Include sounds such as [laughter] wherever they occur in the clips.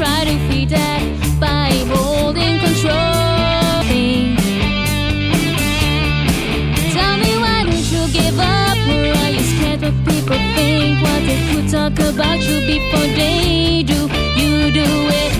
try to feed that by holding control. Tell me why don't you give up? Or are you scared what people think? What they could talk about you before they do? You do it.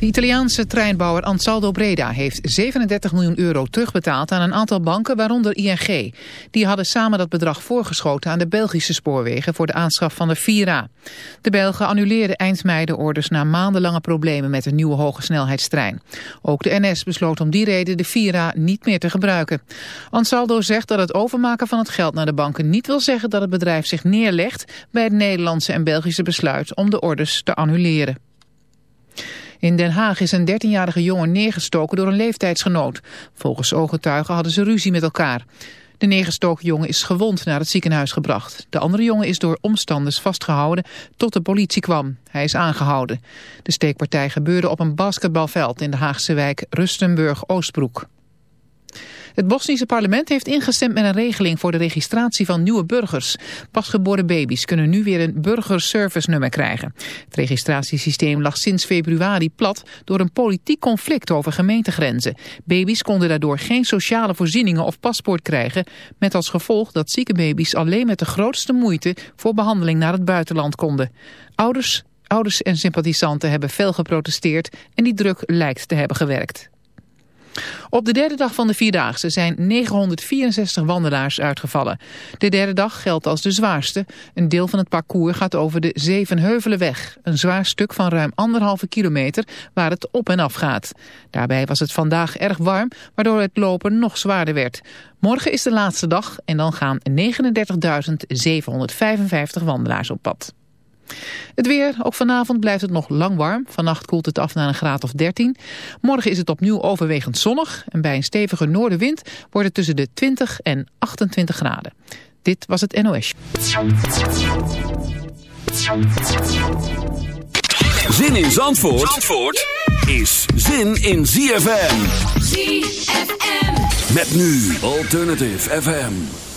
De Italiaanse treinbouwer Ansaldo Breda heeft 37 miljoen euro terugbetaald aan een aantal banken, waaronder ING. Die hadden samen dat bedrag voorgeschoten aan de Belgische spoorwegen voor de aanschaf van de Vira. De Belgen annuleerden eind mei de orders na maandenlange problemen met een nieuwe hogesnelheidstrein. Ook de NS besloot om die reden de Vira niet meer te gebruiken. Ansaldo zegt dat het overmaken van het geld naar de banken niet wil zeggen dat het bedrijf zich neerlegt bij het Nederlandse en Belgische besluit om de orders te annuleren. In Den Haag is een 13-jarige jongen neergestoken door een leeftijdsgenoot. Volgens ooggetuigen hadden ze ruzie met elkaar. De neergestoken jongen is gewond naar het ziekenhuis gebracht. De andere jongen is door omstanders vastgehouden tot de politie kwam. Hij is aangehouden. De steekpartij gebeurde op een basketbalveld in de Haagse wijk Rustenburg-Oostbroek. Het Bosnische parlement heeft ingestemd met een regeling voor de registratie van nieuwe burgers. Pasgeboren baby's kunnen nu weer een burgerservice-nummer krijgen. Het registratiesysteem lag sinds februari plat door een politiek conflict over gemeentegrenzen. Baby's konden daardoor geen sociale voorzieningen of paspoort krijgen, met als gevolg dat zieke baby's alleen met de grootste moeite voor behandeling naar het buitenland konden. Ouders, ouders en sympathisanten hebben fel geprotesteerd en die druk lijkt te hebben gewerkt. Op de derde dag van de Vierdaagse zijn 964 wandelaars uitgevallen. De derde dag geldt als de zwaarste. Een deel van het parcours gaat over de Zevenheuvelenweg. Een zwaar stuk van ruim anderhalve kilometer waar het op en af gaat. Daarbij was het vandaag erg warm, waardoor het lopen nog zwaarder werd. Morgen is de laatste dag en dan gaan 39.755 wandelaars op pad. Het weer, ook vanavond blijft het nog lang warm. Vannacht koelt het af naar een graad of 13. Morgen is het opnieuw overwegend zonnig. En bij een stevige noordenwind wordt het tussen de 20 en 28 graden. Dit was het NOS. Zin in Zandvoort, Zandvoort is zin in ZFM. ZFM. Met nu Alternative FM.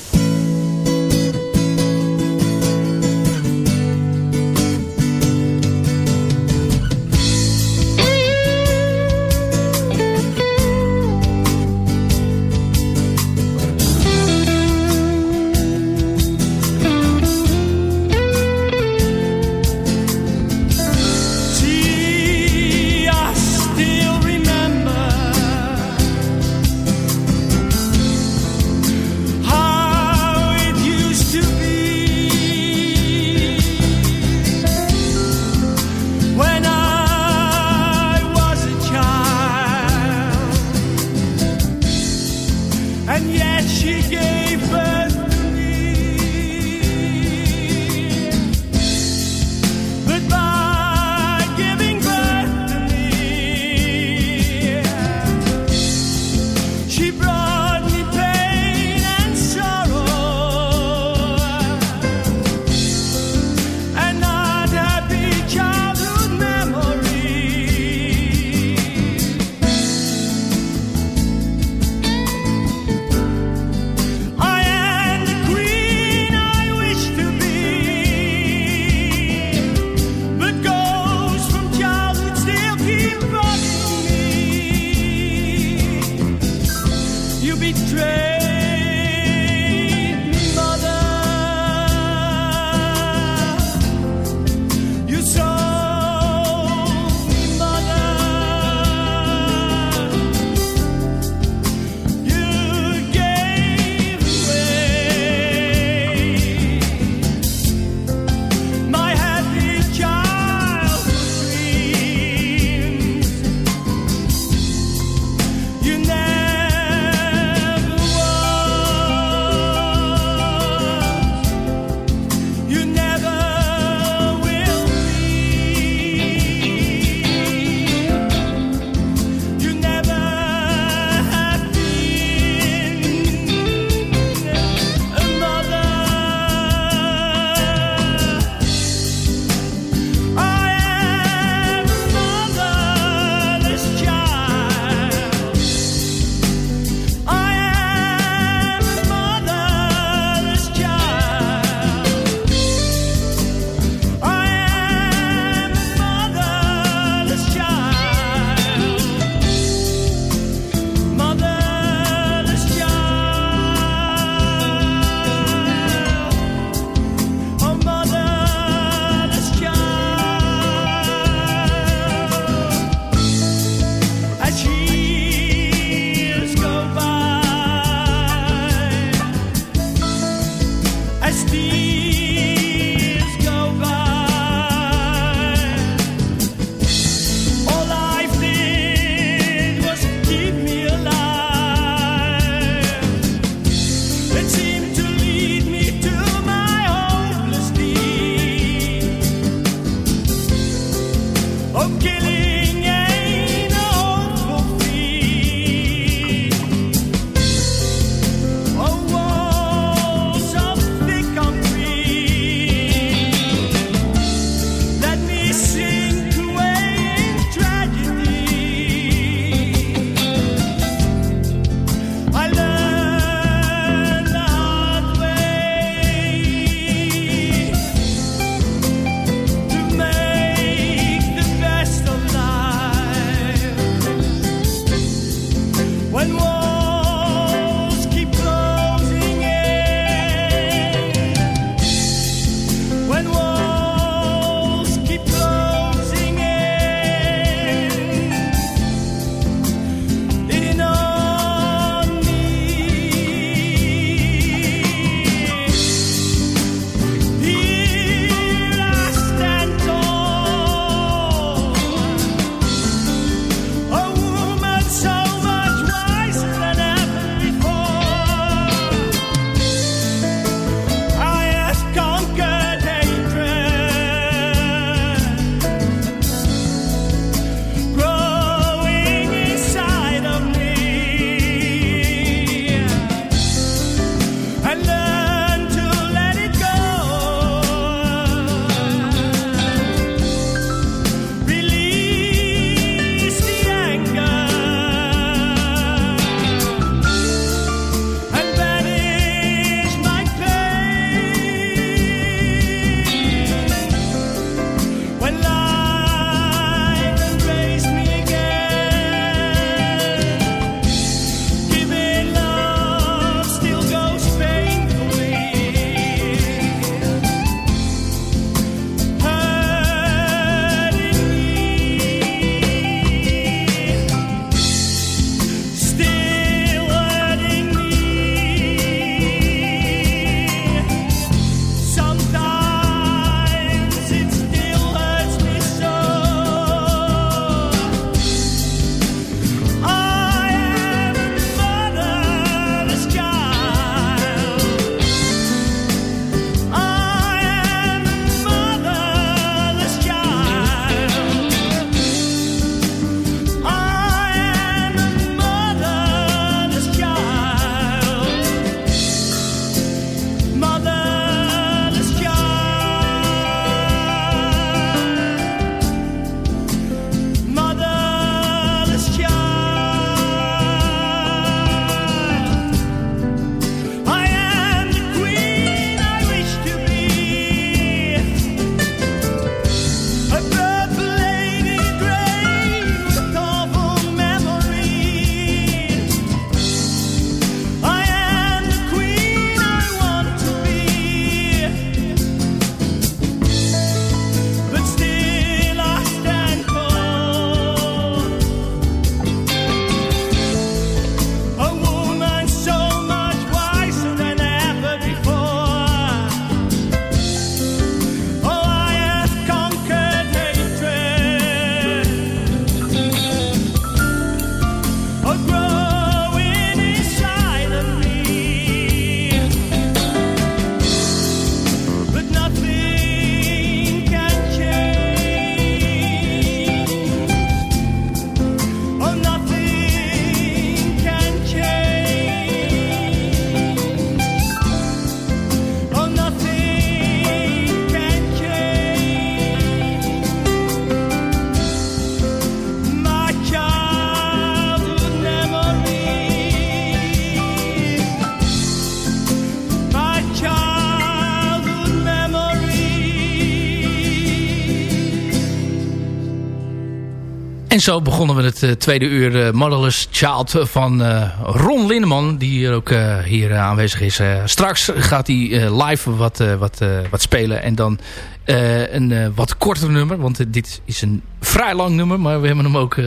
Zo begonnen we het tweede uur uh, Motherless Child van Ron Lindeman. Die hier ook hier aanwezig is. straks gaat hij live wat, wat, wat spelen. En dan een wat korter nummer. Want dit is een vrij lang nummer. Maar we hebben hem ook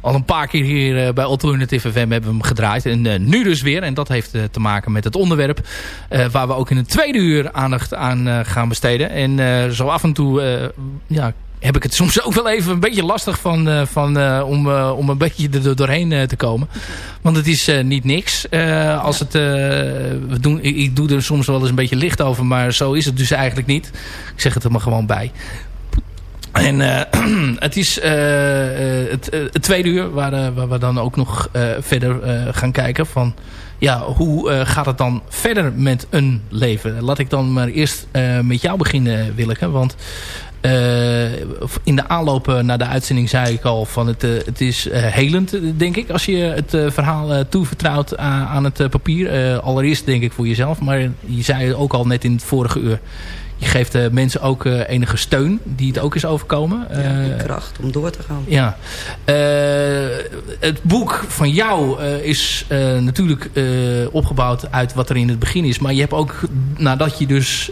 al een paar keer hier bij Alternative FM hebben hem gedraaid. En nu dus weer. En dat heeft te maken met het onderwerp. waar we ook in het tweede uur aandacht aan gaan besteden. En zo af en toe ja, heb ik het soms ook wel even een beetje lastig van, uh, van, uh, om, uh, om een beetje er doorheen te komen. Want het is niet niks. als het, we doen, ik, ik, doe er soms wel eens een beetje licht over, maar zo is het dus eigenlijk niet. Ik zeg het er maar gewoon bij. En [clears throat] het is het, het, tweede uur waar, waar we dan ook nog verder gaan kijken van... Ja, hoe gaat het dan verder met een leven? Laat ik dan maar eerst met jou beginnen, Willeke. Want uh, in de aanloop naar de uitzending zei ik al van het, uh, het is uh, helend denk ik als je het verhaal toevertrouwt aan, aan het papier. allereerst denk ik voor jezelf, maar je zei ook al net in het vorige uur. Je geeft mensen ook enige steun die het ook is overkomen. Ja, kracht om door te gaan. Ja. het boek van jou is natuurlijk opgebouwd uit wat er in het begin is. Maar je hebt ook, nadat je dus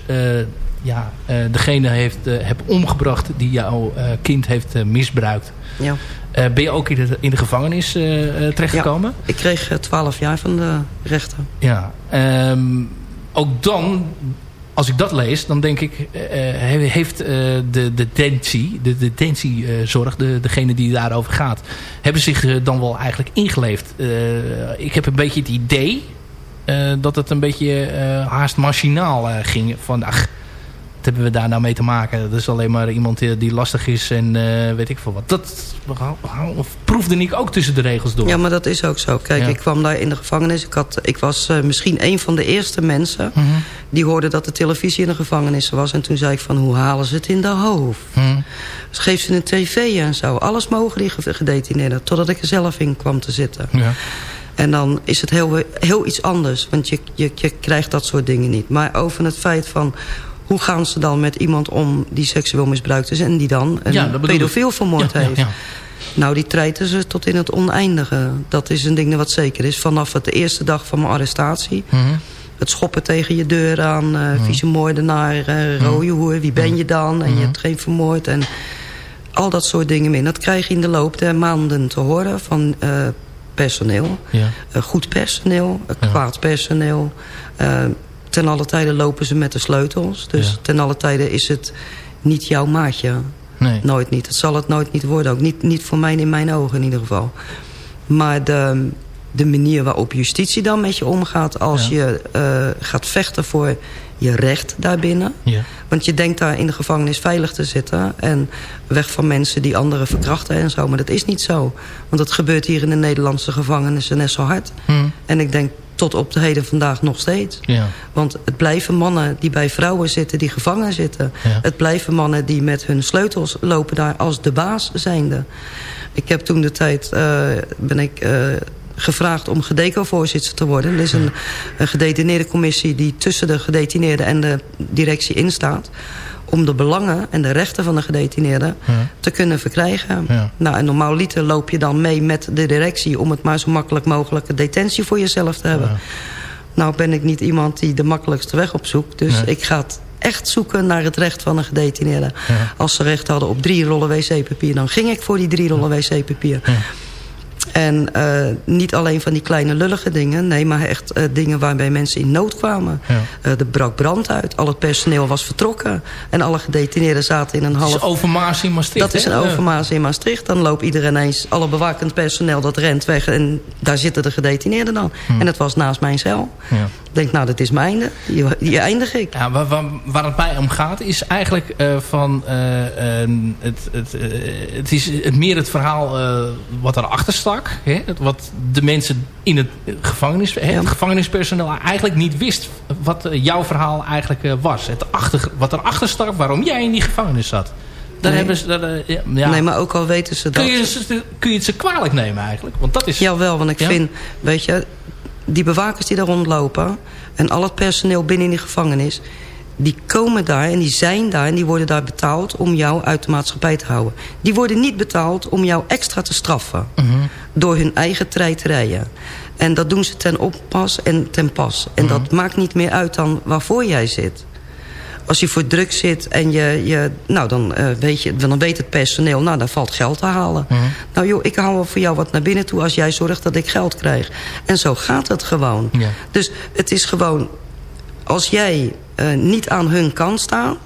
ja, uh, degene heeft, uh, heb omgebracht die jouw uh, kind heeft misbruikt. Ja. ben je ook in de, in de gevangenis terechtgekomen? Ja, ik kreeg 12 jaar van de rechter. Ja, um, ook dan, als ik dat lees, dan denk ik... heeft de detentie, de detentiezorg, de, degene die daarover gaat... hebben zich dan wel eigenlijk ingeleefd. ik heb een beetje het idee... dat het een beetje haast machinaal ging. Van, ach, hebben we daar nou mee te maken? Dat is alleen maar iemand die, die lastig is en uh, weet ik veel wat. Dat proefde ik ook tussen de regels door. Ja, maar dat is ook zo. Kijk, ik kwam daar in de gevangenis. Ik, had, ik was uh, misschien een van de eerste mensen... Mm -hmm. die hoorden dat de televisie in de gevangenis was. En toen zei ik van, hoe halen ze het in de hoofd? Mm -hmm. Dus geef ze een tv en zo. Alles mogen die gedetineerden. Totdat ik er zelf in kwam te zitten. Ja. En dan is het heel, heel iets anders. Want je, je, je krijgt dat soort dingen niet. Maar over het feit van hoe gaan ze dan met iemand om die seksueel misbruikt is... en die dan een ja, pedofiel vermoord ja, heeft? Ja, nou, die treiten ze tot in het oneindige. Dat is een ding wat zeker is. Vanaf de eerste dag van mijn arrestatie... Mm -hmm. Het schoppen tegen je deur aan, uh, vieze moordenaar, uh, rode hoer, wie ben je dan? En je hebt geen vermoord en al dat soort dingen meer. Dat krijg je in de loop der maanden te horen van uh, personeel. Ja. goed personeel, kwaad personeel ten alle tijde lopen ze met de sleutels. Dus ten alle tijde is het niet jouw maatje. Nee. Nooit niet. Het zal het nooit niet worden. Ook niet, niet voor mij in mijn ogen in ieder geval. Maar de, de manier waarop justitie dan met je omgaat... als je uh, gaat vechten voor je recht daarbinnen. Ja. Want je denkt daar in de gevangenis veilig te zitten... en weg van mensen die anderen verkrachten en zo. Maar dat is niet zo. Want dat gebeurt hier in de Nederlandse gevangenissen net zo hard. Hmm. En ik denk tot op de heden vandaag nog steeds. Ja. Want het blijven mannen die bij vrouwen zitten, die gevangen zitten. Ja. Het blijven mannen die met hun sleutels lopen daar als de baas zijnde. Ik heb toen de tijd, uh, ben ik... Uh, gevraagd om gedeco-voorzitter te worden. Er is een, een gedetineerde commissie die tussen de gedetineerden en de directie instaat om de belangen en de rechten van de gedetineerden ja. te kunnen verkrijgen. Ja. Nou, en normaaliter loop je dan mee met de directie... om het maar zo makkelijk mogelijke detentie voor jezelf te hebben. Ja. Nou ben ik niet iemand die de makkelijkste weg opzoekt. Dus ik ga het echt zoeken naar het recht van een gedetineerde. Als ze recht hadden op drie rollen wc-papier... dan ging ik voor die drie rollen wc-papier. En uh, niet alleen van die kleine lullige dingen. Nee, maar echt uh, dingen waarbij mensen in nood kwamen. Ja. Uh, er brak brand uit. Al het personeel was vertrokken. En alle gedetineerden zaten in een half... Dat is overmaas in Maastricht, Dat is een overmaas in Maastricht. Dan loopt iedereen eens... Alle bewakend personeel dat rent weg. En daar zitten de gedetineerden dan. Hm. En het was naast mijn cel. Ja denk, nou, dat is mijn, die, die eindig ik. Ja, waar, waar, waar het mij om gaat is eigenlijk van... Het, het, het is het meer het verhaal wat erachter Hè? Wat de mensen in het gevangenis... Ja. Het gevangenispersoneel eigenlijk niet wist... wat jouw verhaal eigenlijk was. Het achter, wat erachter stak, waarom jij in die gevangenis zat. Daar nee. hebben ze, ja. Nee, maar ook al weten ze dat... Kun je, kun je het ze kwalijk nemen eigenlijk? Want dat is... Jawel, want ik ja? vind, weet je, die bewakers die daar rondlopen... en al het personeel binnen in die gevangenis... die komen daar en die zijn daar... en die worden daar betaald om jou uit de maatschappij te houden. Die worden niet betaald om jou extra te straffen. Door hun eigen treiterijen. En dat doen ze ten oppas en ten pas. En dat maakt niet meer uit dan waarvoor jij zit. Als je voor druk zit en je, je nou dan, eh, weet je, dan weet het personeel, nou dan valt geld te halen. Nou joh, ik haal wel voor jou wat naar binnen toe als jij zorgt dat ik geld krijg. En zo gaat het gewoon. Ja. Dus het is gewoon, als jij eh, niet aan hun kant staat,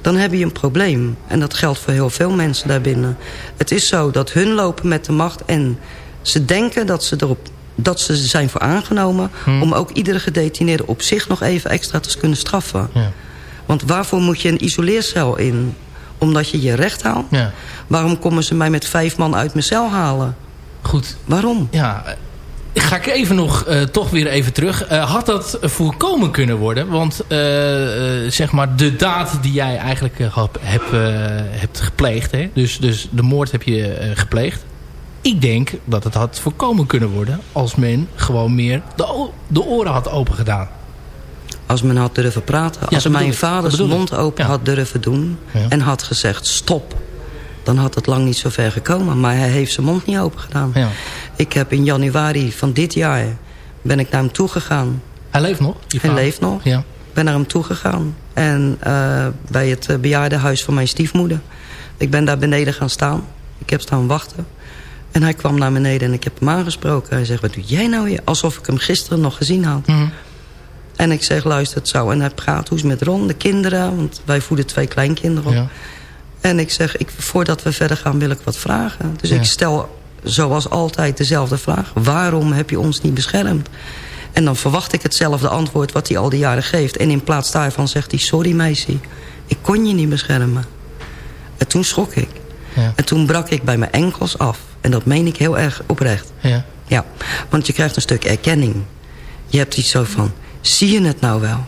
dan heb je een probleem. En dat geldt voor heel veel mensen daarbinnen. Het is zo dat hun lopen met de macht en ze denken dat ze erop dat ze zijn voor aangenomen... om ook iedere gedetineerde op zich nog even extra te kunnen straffen. Ja. Want waarvoor moet je een isoleercel in? Omdat je je recht haalt? Ja. Waarom komen ze mij met vijf man uit mijn cel halen? Goed. Waarom? Ja, ga ik even nog eh, toch weer even terug. Eh, had dat voorkomen kunnen worden? Want eh, zeg maar de daad die jij eigenlijk heb, heb, eh, hebt gepleegd. Hè? Dus, dus de moord heb je gepleegd. Ik denk dat het had voorkomen kunnen worden... als men gewoon meer de, de oren had opengedaan. Als men had durven praten. Ja, als mijn ik. vader zijn mond open Ja. had durven doen... Ja. en had gezegd stop... dan had het lang niet zo ver gekomen. Maar hij heeft zijn mond niet open gedaan. Ja. Ik heb in januari van dit jaar... ben ik naar hem toegegaan. Hij leeft nog? Hij leeft nog. Ja. Ben naar hem toegegaan. En eh, bij het eh, bejaardenhuis van mijn stiefmoeder. Ik ben daar beneden gaan staan. Ik heb staan wachten. En hij kwam naar beneden en ik heb hem aangesproken. Hij zegt, wat doe jij nou hier? Alsof ik hem gisteren nog gezien had. Mhm. En ik zeg, luister het zo. En hij praat, hoe is met Ron, de kinderen? Want wij voeden twee kleinkinderen op. Ja. En ik zeg, ik, voordat we verder gaan wil ik wat vragen. Dus Ja. ik stel zoals altijd dezelfde vraag. Waarom heb je ons niet beschermd? En dan verwacht ik hetzelfde antwoord wat hij al die jaren geeft. En in plaats daarvan zegt hij, sorry meisje, ik kon je niet beschermen. En toen schrok ik. Ja. En toen brak ik bij mijn enkels af. En dat meen ik heel erg oprecht. Ja. Ja, want je krijgt een stuk erkenning. Je hebt iets zo van, zie je het nou wel?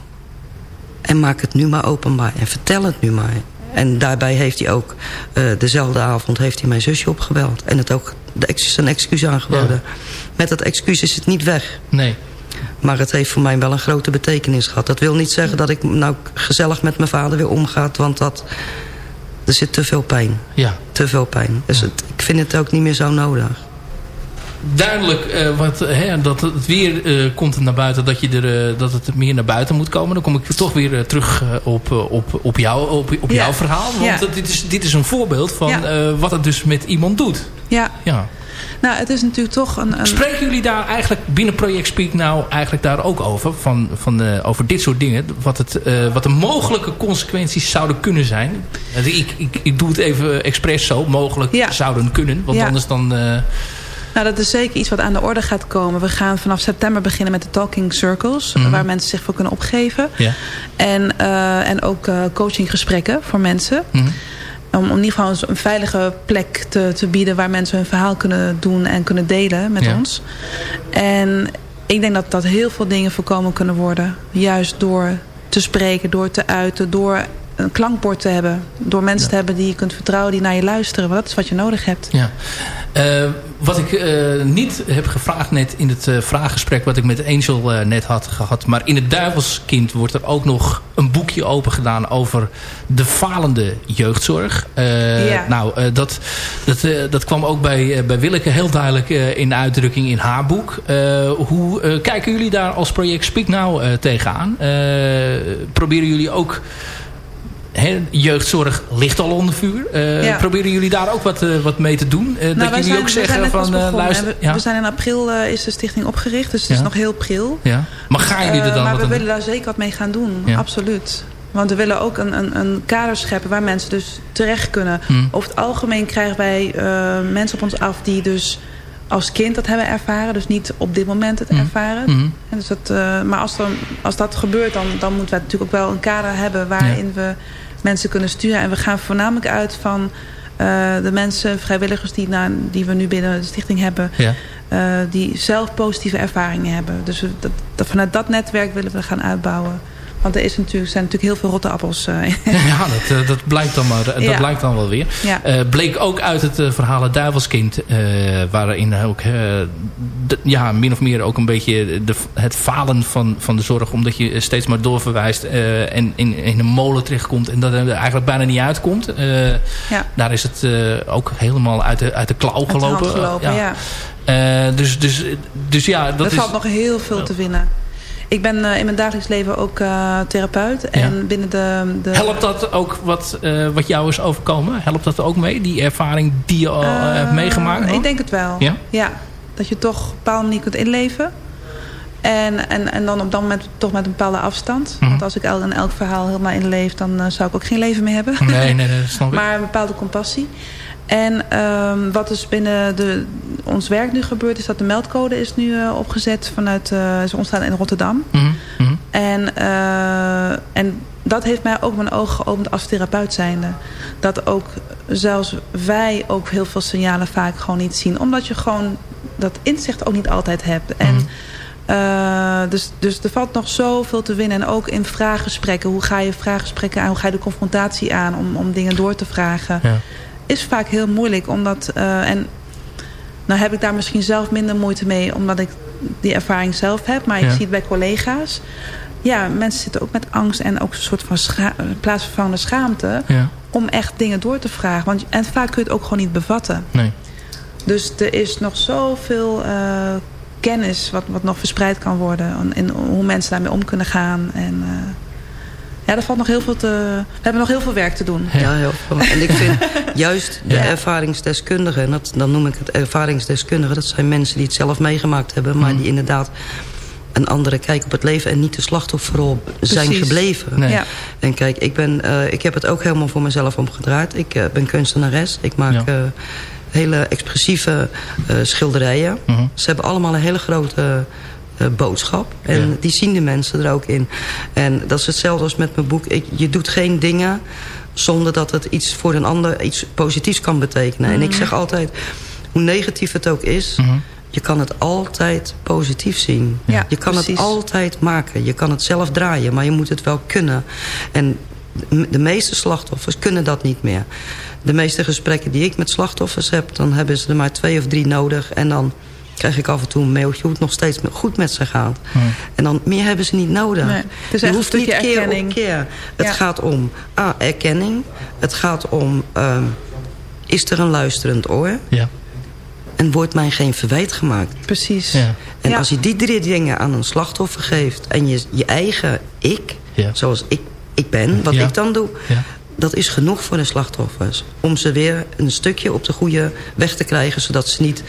En maak het nu maar openbaar en vertel het nu maar. En daarbij heeft hij ook, eh, dezelfde avond heeft hij mijn zusje opgebeld. En het ook de ex zijn excuus aangeboden. Met dat excuus is het niet weg. Nee. Maar het heeft voor mij wel een grote betekenis gehad. Dat wil niet zeggen dat ik nou gezellig met mijn vader weer omgaat. Want dat, er zit te veel pijn. Ja. Te veel pijn. Dus het, ik vind het ook niet meer zo nodig. Duidelijk eh, wat, hè, dat het weer eh, komt naar buiten, dat, je er, eh, dat het meer naar buiten moet komen. Dan kom ik toch weer terug op, op, op, jou, op, op Ja. jouw verhaal. Want Ja. dit, is, dit is een voorbeeld van Ja. wat het dus met iemand doet. Ja, Ja. nou het is natuurlijk toch een... een Spreken jullie daar eigenlijk binnen Project Speak nou eigenlijk daar ook over? Van, van, over dit soort dingen? Wat, het, wat de mogelijke consequenties zouden kunnen zijn? Ik, ik, ik doe het even expres zo. Mogelijk Ja. zouden kunnen. Want Ja. anders dan... Nou, dat is zeker iets wat aan de orde gaat komen. We gaan vanaf september beginnen met de talking circles. Mhm. Waar mensen zich voor kunnen opgeven. ja. En, eh, en ook eh, coachinggesprekken voor mensen. Mhm. Om, om in ieder geval een veilige plek te, te bieden... waar mensen hun verhaal kunnen doen en kunnen delen met Ja. ons. En ik denk dat, dat heel veel dingen voorkomen kunnen worden. Juist door te spreken, door te uiten... door een klankbord te hebben. Door mensen te hebben die je kunt vertrouwen... die naar je luisteren. Dat is wat je nodig hebt. Ja. Eh, wat ik eh, niet heb gevraagd net in het eh, vraaggesprek... wat ik met Angel net had gehad... maar in het Duivelskind wordt er ook nog een boekje open gedaan... over de falende jeugdzorg. Ja. Nou, dat, dat, dat kwam ook bij, bij Willeke heel duidelijk in uitdrukking in haar boek. Hoe kijken jullie daar als project Speak nou eh, tegenaan? Proberen jullie ook... Jeugdzorg ligt al onder vuur. Eh, Ja. Proberen jullie daar ook wat, eh, wat mee te doen? Nou, dat jullie ook we zijn zeggen van luister. We, Ja, we zijn in april is de stichting opgericht, dus het Ja. is nog heel pril. ja. Maar gaan jullie er dan maar wat we willen doen? daar zeker wat mee gaan doen, absoluut. Want we willen ook een, een, een kader scheppen waar mensen dus terecht kunnen. Hmm. Over het algemeen krijgen wij mensen op ons af die dus als kind dat hebben ervaren. Dus niet op dit moment het Hmm. ervaren. Mhm. En dus dat, maar als, dan, als dat gebeurt, dan, dan moeten we natuurlijk ook wel een kader hebben... waarin we mensen kunnen sturen. En we gaan voornamelijk uit van eh, de mensen, vrijwilligers... Die, na, die we nu binnen de stichting hebben... Ja. eh, die zelf positieve ervaringen hebben. Dus we, dat, dat, vanuit dat netwerk willen we gaan uitbouwen. Want er is natuurlijk, zijn natuurlijk heel veel rotte appels. eh, [laughs] Ja, dat, eh, dat, blijkt dan maar, dat Ja. blijkt dan wel weer. Ja. Eh, bleek ook uit het eh, verhaal Het Duivelskind. eh, waarin ook eh, ja, min of meer ook een beetje de, het falen van, van de zorg. Omdat je steeds maar doorverwijst eh, en in, in een molen terechtkomt. En dat er eigenlijk bijna niet uitkomt. Eh, ja. Daar is het eh, ook helemaal uit de, uit de klauw Uit gelopen. ja. Eh, dus, dus, dus ja, dat er is... valt nog heel veel te winnen. Ik ben eh, in mijn dagelijks leven ook eh, therapeut. En binnen de... de Helpt dat ook wat, eh, wat jou is overkomen? Helpt dat ook mee? Die ervaring die je al hebt meegemaakt? Ik denk het wel. Ja? Dat je toch op een bepaalde manier kunt inleven. En, en, en dan op dat moment toch met een bepaalde afstand. Mhm. Want als ik in elk verhaal helemaal inleef... dan zou ik ook geen leven meer hebben. Nee, nee, nee, dat snap ik. [laughs] maar een bepaalde compassie. En ehm, wat dus binnen de, ons werk nu gebeurt... is dat de meldcode is nu eh, opgezet vanuit... eh is ontstaan in Rotterdam. Mhm, mhm. En, eh, en dat heeft mij ook mijn ogen geopend als therapeut zijnde. Dat ook zelfs wij ook heel veel signalen vaak gewoon niet zien. Omdat je gewoon dat inzicht ook niet altijd hebt. En, Mhm. eh, dus, dus er valt nog zoveel te winnen. En ook in vraaggesprekken. Hoe ga je vraaggesprekken aan? Hoe ga je de confrontatie aan om, om dingen door te vragen? Ja. Is vaak heel moeilijk. Omdat, eh, en nou heb ik daar misschien zelf minder moeite mee. Omdat ik die ervaring zelf heb. Maar ik zie het bij collega's. Ja, mensen zitten ook met angst en ook een soort van scha plaatsvervangende schaamte. Ja, Om echt dingen door te vragen. Want, en vaak kun je het ook gewoon niet bevatten. nee. Dus er is nog zoveel eh, kennis wat, wat nog verspreid kan worden. En, en hoe mensen daarmee om kunnen gaan. En eh, ja, er valt nog heel veel te... We hebben nog heel veel werk te doen. Ja, heel veel. En ik vind [laughs] juist de Ja. ervaringsdeskundigen... en dat, dan noem ik het ervaringsdeskundigen... dat zijn mensen die het zelf meegemaakt hebben... maar Mm. die inderdaad een andere kijk op het leven... en niet de slachtofferrol zijn Precies. gebleven. Nee. Ja. En kijk, ik, ben, eh, ik heb het ook helemaal voor mezelf omgedraaid. Ik eh, ben kunstenares. Ik maak Ja. eh, hele expressieve eh, schilderijen. Mhm. Ze hebben allemaal een hele grote eh, boodschap. En Ja. die zien de mensen er ook in. En dat is hetzelfde als met mijn boek. Ik, je doet geen dingen zonder dat het iets voor een ander iets positiefs kan betekenen. En ik zeg altijd, hoe negatief het ook is... Mhm. je kan het altijd positief zien. Ja, je kan precies. het altijd maken. Je kan het zelf draaien, maar je moet het wel kunnen. En de meeste slachtoffers kunnen dat niet meer. De meeste gesprekken die ik met slachtoffers heb... dan hebben ze er maar twee of drie nodig. En dan krijg ik af en toe een mailtje hoe het nog steeds goed met ze gaat. En dan meer hebben ze niet nodig. Nee, het is je hoeft een niet keer op keer. Het Ja. gaat om A, erkenning. Het gaat om... ehm, is er een luisterend oor? Ja. En wordt mij geen verwijt gemaakt? Precies. Ja. En Ja. als je die drie dingen aan een slachtoffer geeft... en je, je eigen ik, Ja. zoals ik, ik ben, wat Ja. ik dan doe... Ja. dat is genoeg voor de slachtoffers. Om ze weer een stukje op de goede weg te krijgen... zodat ze niet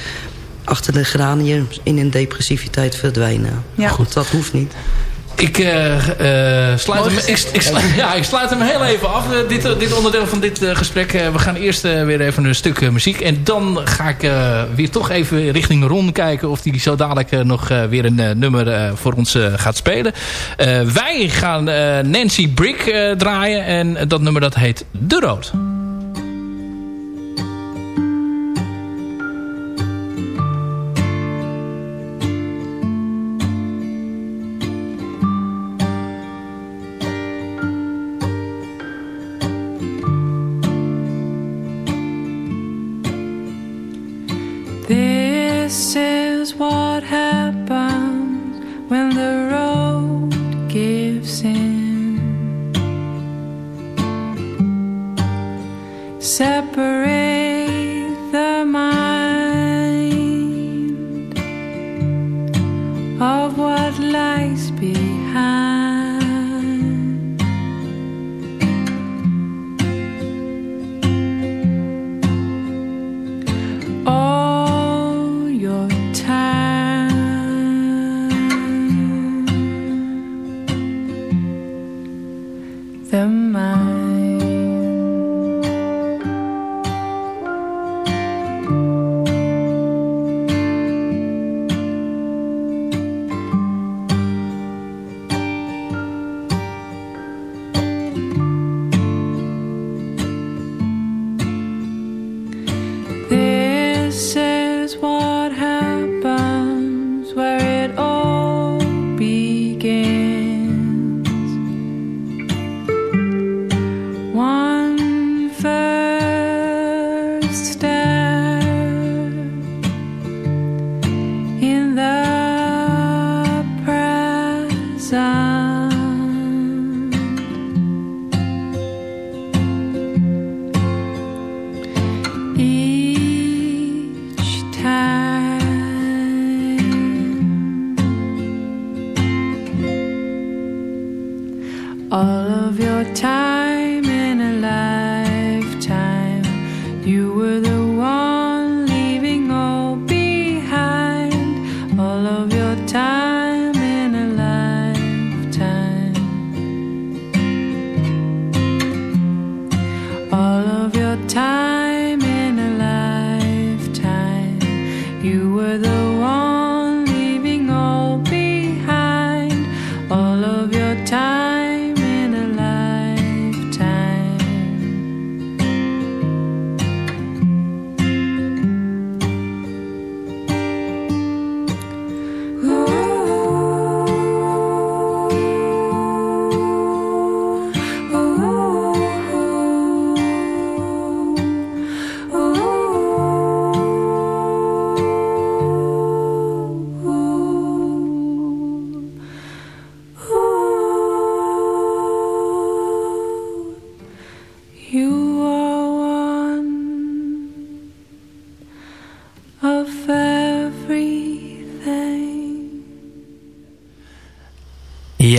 achter de geranium in een depressiviteit verdwijnen. Ja. Goed, dat hoeft niet. Ik, eh, eh, sluit hem, ik, ik, sluit, [laughs] ja, ik sluit hem heel even af, eh, dit, dit onderdeel van dit eh, gesprek. We gaan eerst weer even een stuk muziek. En dan ga ik eh, weer toch even richting Ron kijken... of die zo dadelijk nog eh, weer een eh, nummer voor ons gaat spelen. Eh, wij gaan eh, Nancy Brick eh, draaien. En dat nummer dat heet De Rood. Separate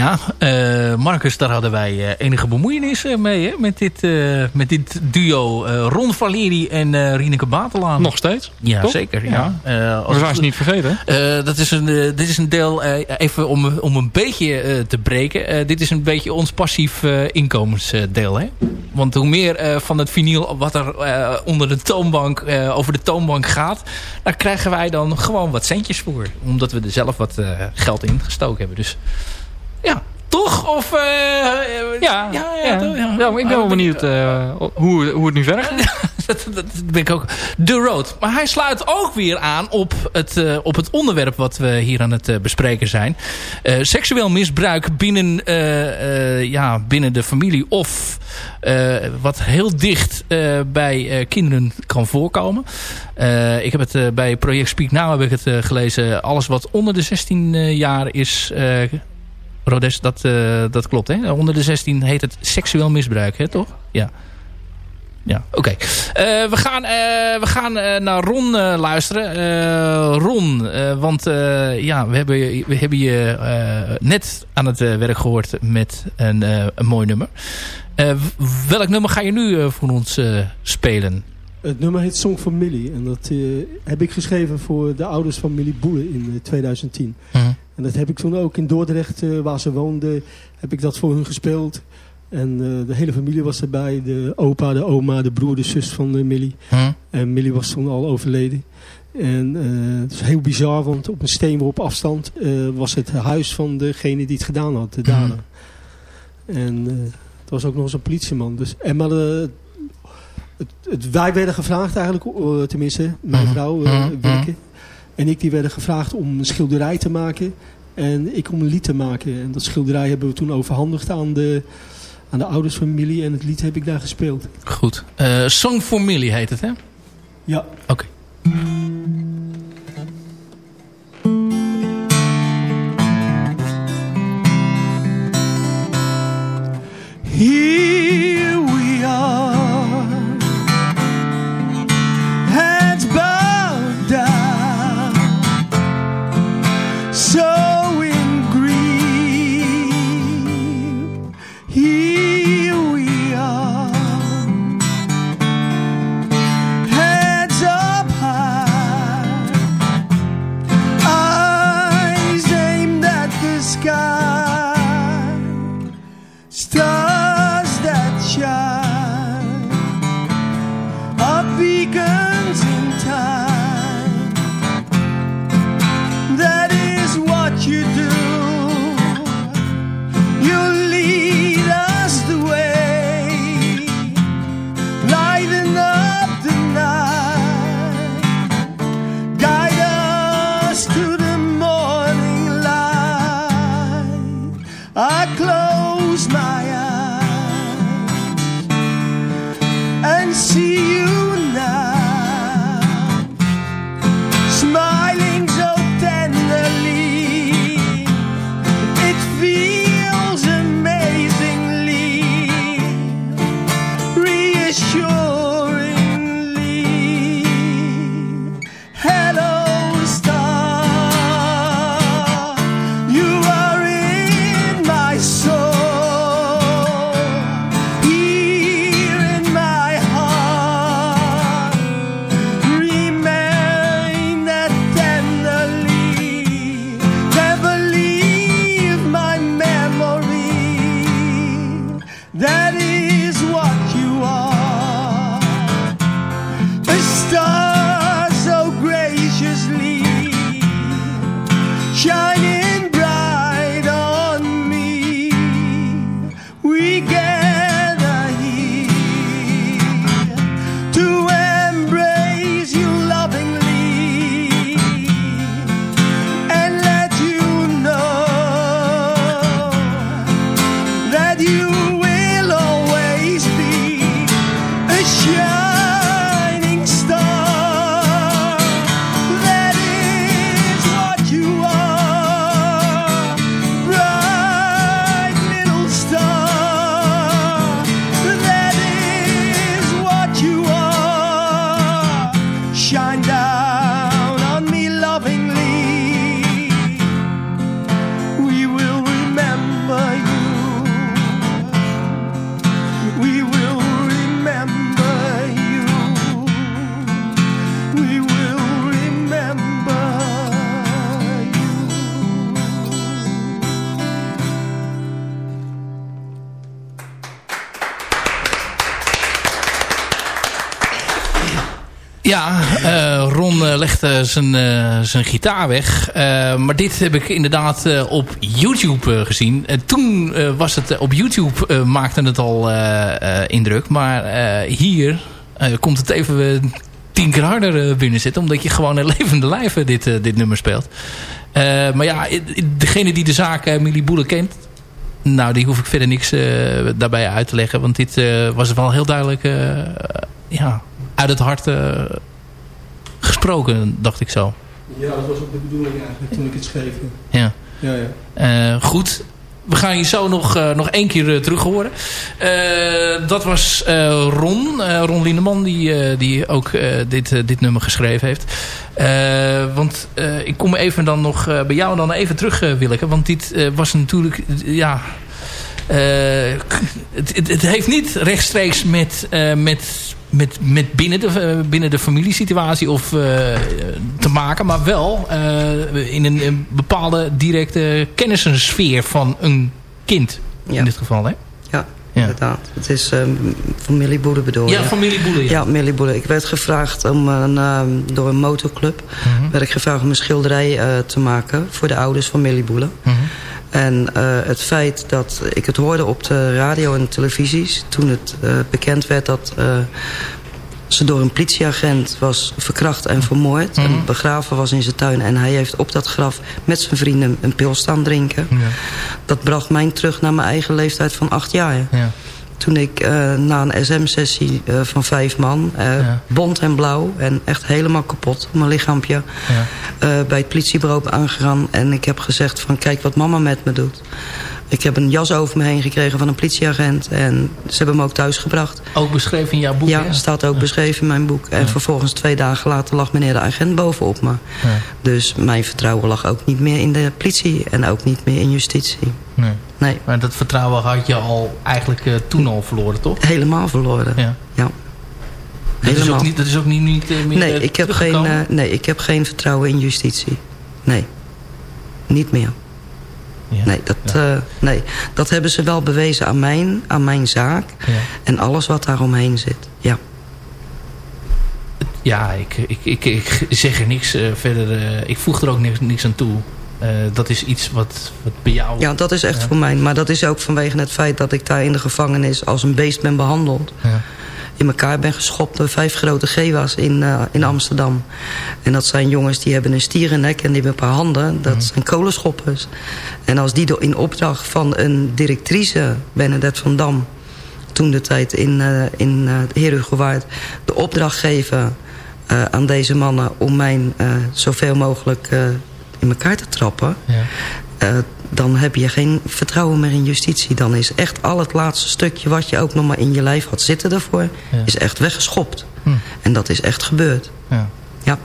Ja, eh, Marcus, daar hadden wij eh, enige bemoeienis eh, mee. Hè? Met, dit, met dit duo eh, Ron Valeri en Rieneke Batelaan. Nog steeds? Ja, zeker. Ja. Ja. Eh, We zijn ze niet vergeten. dat is een, dit is een deel, even om, om een beetje te breken. Dit is een beetje ons passief inkomensdeel. Hè? Want hoe meer van het vinyl wat er onder de toonbank, over de toonbank gaat... daar krijgen wij dan gewoon wat centjes voor. Omdat we er zelf wat geld in gestoken hebben. Dus ja, toch? Of, eh, eh, Ja, ja, ja, toch, ja. Ja, ik ben wel benieuwd eh, hoe, hoe het nu verder gaat. [laughs] dat, dat ben ik ook. The Road. Maar hij sluit ook weer aan op het, eh, op het onderwerp wat we hier aan het eh, bespreken zijn. Eh, seksueel misbruik binnen, eh, eh, ja, binnen de familie of eh, wat heel dicht eh, bij eh, kinderen kan voorkomen. Eh, ik heb het eh, bij Project Speak Now heb ik het eh, gelezen. Alles wat onder de 16 eh, jaar is... Rodes, dat, eh, dat klopt hè? Onder de 16 heet het seksueel misbruik, hè, toch? Ja. Ja, oké. Eh, we gaan, eh, we gaan naar Ron luisteren. Ron, want ja, we hebben, je- we hebben je net aan het werk gehoord met een, een mooi nummer. Welk nummer ga je nu voor ons spelen? Het nummer heet Song for Millie. En dat heb ik geschreven voor de ouders van Millie Boele in eh, 2010. Mhm. En dat heb ik toen ook in Dordrecht, eh, waar ze woonde, heb ik dat voor hun gespeeld. En eh, de hele familie was erbij. De opa, de oma, de broer, de zus van eh, Millie. Hm? En Millie was toen al overleden. En het is heel bizar, want op een steenworp afstand was het huis van degene die het gedaan had, de dader. En het was ook nog eens een politieman. Dus, en maar de, het, het- wij werden gevraagd eigenlijk, tenminste mijn Mhm. vrouw. Willeke, en ik die werden gevraagd om een schilderij te maken. En ik om een lied te maken. En dat schilderij hebben we toen overhandigd aan de, aan de ouders van Millie. En het lied heb ik daar gespeeld. Goed. Eh, Song for Millie heet het, hè? Ja. Oké. We uh, uh, legde zijn, uh, zijn gitaar weg. maar dit heb ik inderdaad op YouTube gezien. En toen was het op YouTube maakte het al indruk. Maar hier komt het even tien keer harder binnen zitten. Omdat je gewoon een [laughs] levende lijf dit, dit nummer speelt. maar ja, degene die de zaak Millie Boele kent... Nou, die hoef ik verder niks daarbij uit te leggen. Want dit was wel heel duidelijk... ja, uit het hart gesproken, dacht ik zo. Ja, dat was ook de bedoeling eigenlijk toen ik het schreef. Ja. ja, ja. Uh, goed. We gaan je zo nog, uh, nog één keer uh, terug horen. dat was Ron. Ron Lindeman die, die ook dit, dit nummer geschreven heeft. want ik kom even dan nog bij jou dan even terug, Willeke. Want dit was natuurlijk... ja, het, het, het, heeft niet rechtstreeks met, met met, met binnen, de, eh, binnen de familiesituatie of, uh, te maken. Maar wel uh, in een, een, bepaalde directe kennissensfeer van een kind. Ja. In dit geval, hè? Ja, ja. inderdaad. Het is um, familieboele bedoel Ja, familieboele, ja. Ja, familieboele. Ik werd gevraagd om een, um, door een motorclub... Mm -hmm. werd ik gevraagd om een schilderij uh, te maken... voor de ouders van familieboele. Mm -hmm. En uh, het feit dat ik het hoorde op de radio en televisies... toen het uh, bekend werd dat uh, ze door een politieagent was verkracht en vermoord... Mm en begraven was in zijn tuin... en hij heeft op dat graf met zijn vrienden een pil staan drinken... Ja. dat bracht mij terug naar mijn eigen leeftijd van acht jaar. Ja. Toen ik uh, na een SM-sessie uh, van vijf man, uh, ja. bont en blauw en echt helemaal kapot, mijn lichaampje, ja. bij het politiebureau aangegaan. En ik heb gezegd van kijk wat mama met me doet. Ik heb een jas over me heen gekregen van een politieagent. En ze hebben me ook thuis gebracht. Ook beschreven in jouw boek? Ja, staat ook ja. beschreven in mijn boek. En ja. vervolgens twee dagen later lag meneer de agent bovenop me. Ja. Dus mijn vertrouwen lag ook niet meer in de politie. En ook niet meer in justitie. Nee. nee. Maar dat vertrouwen had je al eigenlijk uh, toen al verloren, toch? Helemaal verloren, ja. ja. Dat is, ook niet, dat is ook niet, niet uh, meer nee, ik heb geen, uh, nee, ik heb geen vertrouwen in justitie. Nee, niet meer. Ja, nee, dat, ja. uh, nee, dat hebben ze wel bewezen aan mijn, aan mijn zaak. Ja. En alles wat daaromheen zit. Ja, ja ik, ik, ik, ik zeg er niks uh, verder. Uh, ik voeg er ook niks, niks aan toe. dat is iets wat, wat bij jou... Ja, dat is echt voor mij. Maar dat is ook vanwege het feit dat ik daar in de gevangenis als een beest ben behandeld in elkaar ben geschopt door vijf grote gewa's in, uh, in Amsterdam. En dat zijn jongens die hebben een stierennek en die hebben een paar handen. Dat mm. zijn kolenschoppers. En als die in opdracht van een directrice, Bernadette van Dam... toen de tijd in, uh, in uh, Heerhugowaard de opdracht geven aan deze mannen... om mij zoveel mogelijk in elkaar te trappen... Ja dan heb je geen vertrouwen meer in justitie. Dan is echt al het laatste stukje wat je ook nog maar in je lijf had zitten daarvoor... Ja. is echt weggeschopt. Hm. En dat is echt gebeurd. Ja. ja.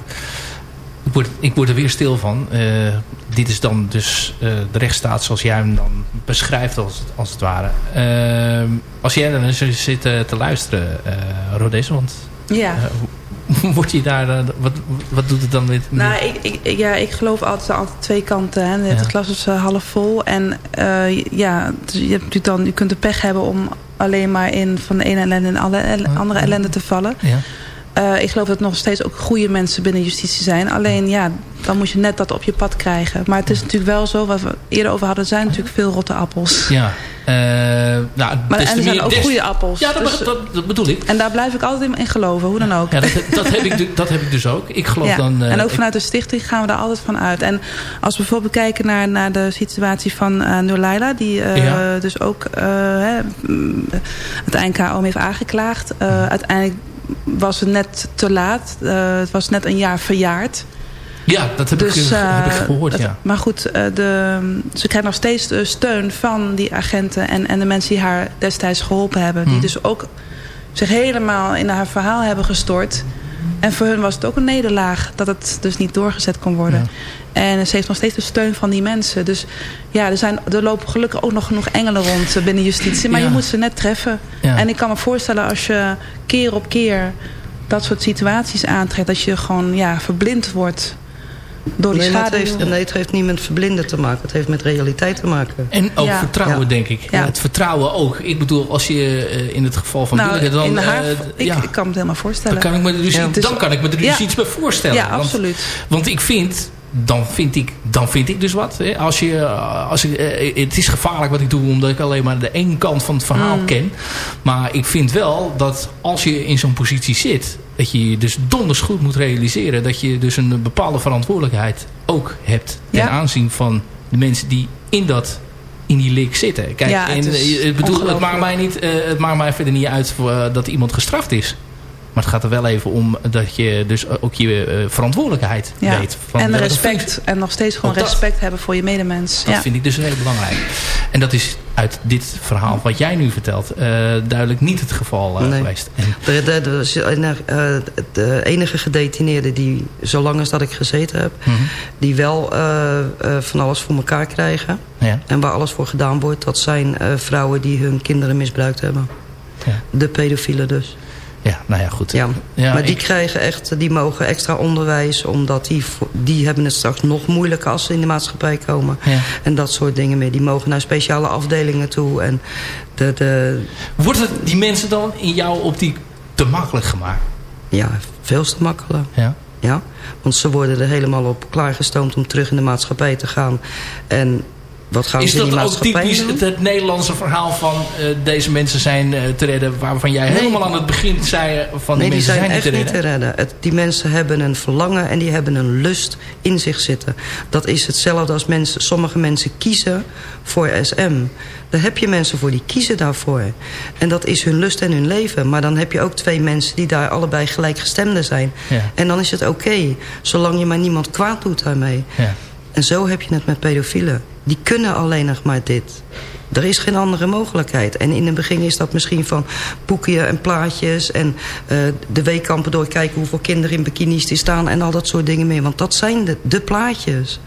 Ik, word, ik word er weer stil van. Uh, dit is dan dus uh, de rechtsstaat zoals jij hem dan beschrijft als, als het ware. Uh, als jij dan eens zit te luisteren, Rodes, want... Ja. [laughs] Word je daar, uh, wat, wat doet het dan met... Nou, ik, ik, ja, ik geloof altijd, altijd twee kanten. Hè. De Ja. glas is uh, half vol. En uh, ja, dus je, hebt natuurlijk dan, je kunt de pech hebben om alleen maar in van de ene ellende in alle el andere ellende te vallen. Ja. Uh, ik geloof dat er nog steeds ook goede mensen binnen justitie zijn. Alleen ja, dan moet je net dat op je pad krijgen. Maar het is natuurlijk wel zo, wat we eerder over hadden, zijn natuurlijk veel rotte appels. Ja. Uh, nou, maar, en er zijn ook goede appels. Ja, dat, dus, dat, dat, bedoel ik. En daar blijf ik altijd in geloven, hoe dan ook. Ja, dat, dat, heb, ik, dat heb ik dus ook. Ik geloof ja. dan... Uh, en ook vanuit de stichting gaan we daar altijd van uit. En als we bijvoorbeeld kijken naar, naar de situatie van uh, Nurlaila... die uh, ja. dus ook hè, het NKO heeft aangeklaagd. uiteindelijk was het net te laat. het was net een jaar verjaard. Ja, dat heb, dus, ik, uh, heb ik gehoord, dat, ja. Maar goed, de, ze krijgt nog steeds de steun van die agenten... en, en de mensen die haar destijds geholpen hebben. Hmm. Die dus ook zich helemaal in haar verhaal hebben gestort. En voor hun was het ook een nederlaag... dat het dus niet doorgezet kon worden. Ja. En ze heeft nog steeds de steun van die mensen. Dus ja, er, zijn, er lopen gelukkig ook nog genoeg engelen rond binnen justitie. Maar ja. je moet ze net treffen. Ja. En ik kan me voorstellen als je keer op keer... dat soort situaties aantrekt... dat je gewoon ja, verblind wordt door die Nee, schade... heeft, nee, het heeft niet met verblinden te maken. Het heeft met realiteit te maken. En ook Ja. vertrouwen, Ja. denk ik. Ja. Het vertrouwen ook. Ik bedoel, als je eh, in het geval van nou, dan... in haar, eh, ik, ja, ik kan me het helemaal voorstellen. dan, kan ik me er dus, Ja. iets- dan kan ik me er dus Ja. iets bij voorstellen. ja, absoluut. Want ik vind, dan vind ik, dan vind ik dus wat. Hè. Als je, eh, als ik, eh, het is gevaarlijk wat ik doe, omdat ik alleen maar de ene kant van het verhaal Mm. ken. Maar ik vind wel dat als je in zo'n positie zit, dat je je dus donders goed moet realiseren dat je dus een bepaalde verantwoordelijkheid ook hebt ten Ja. aanzien van de mensen die in dat in die lik zitten. Kijk, Ja, het en, eh, bedoel, het maakt mij niet, eh, het maakt mij verder niet uit voor, eh, dat iemand gestraft is. Maar het gaat er wel even om dat je dus ook je verantwoordelijkheid Ja. weet. Van en respect. En nog steeds gewoon respect hebben voor je medemens. Dat ja. vind ik dus heel belangrijk. En dat is uit dit verhaal wat jij nu vertelt eh, duidelijk niet het geval eh, Nee. geweest. En, De, de, de, eh, de enige gedetineerde die, zolang als dat ik gezeten heb... Mhm. die wel van alles voor elkaar krijgen... ja, en waar alles voor gedaan wordt... dat zijn vrouwen die hun kinderen misbruikt hebben. Ja. De pedofielen dus. Ja, nou ja, goed. Ja. Ja, maar die ik- krijgen echt, die mogen extra onderwijs... omdat die, die hebben het straks nog moeilijker als ze in de maatschappij komen. Ja. En dat soort dingen meer. Die mogen naar speciale afdelingen toe. En de, de, Wordt het die mensen dan in jouw optiek te makkelijk gemaakt? ja, veel te makkelijk. Ja. Ja, want ze worden er helemaal op klaargestoomd om terug in de maatschappij te gaan. En wat gaan Is dat ook typisch het, het Nederlandse verhaal van eh, deze mensen zijn eh, te redden... waarvan jij Nee. helemaal aan het begin zei eh, van nee, die die mensen zijn zijn, echt niet niet te te redden? redden. Het, die mensen hebben een verlangen en die hebben een lust in zich zitten. Dat is hetzelfde als mensen, sommige mensen kiezen voor SM. Daar heb je mensen voor die kiezen daarvoor. En dat is hun lust en hun leven. Maar dan heb je ook twee mensen die daar allebei gelijkgestemden zijn. Ja. En dan is het oké, zolang je maar niemand kwaad doet daarmee. Ja. En zo heb je het met pedofielen. Die kunnen alleen nog maar dit. Er is geen andere mogelijkheid. En in het begin is dat misschien van boekje en plaatjes... en eh, de weekkampen doorkijken hoeveel kinderen in bikinis er staan... en al dat soort dingen meer. Want dat zijn de, de plaatjes.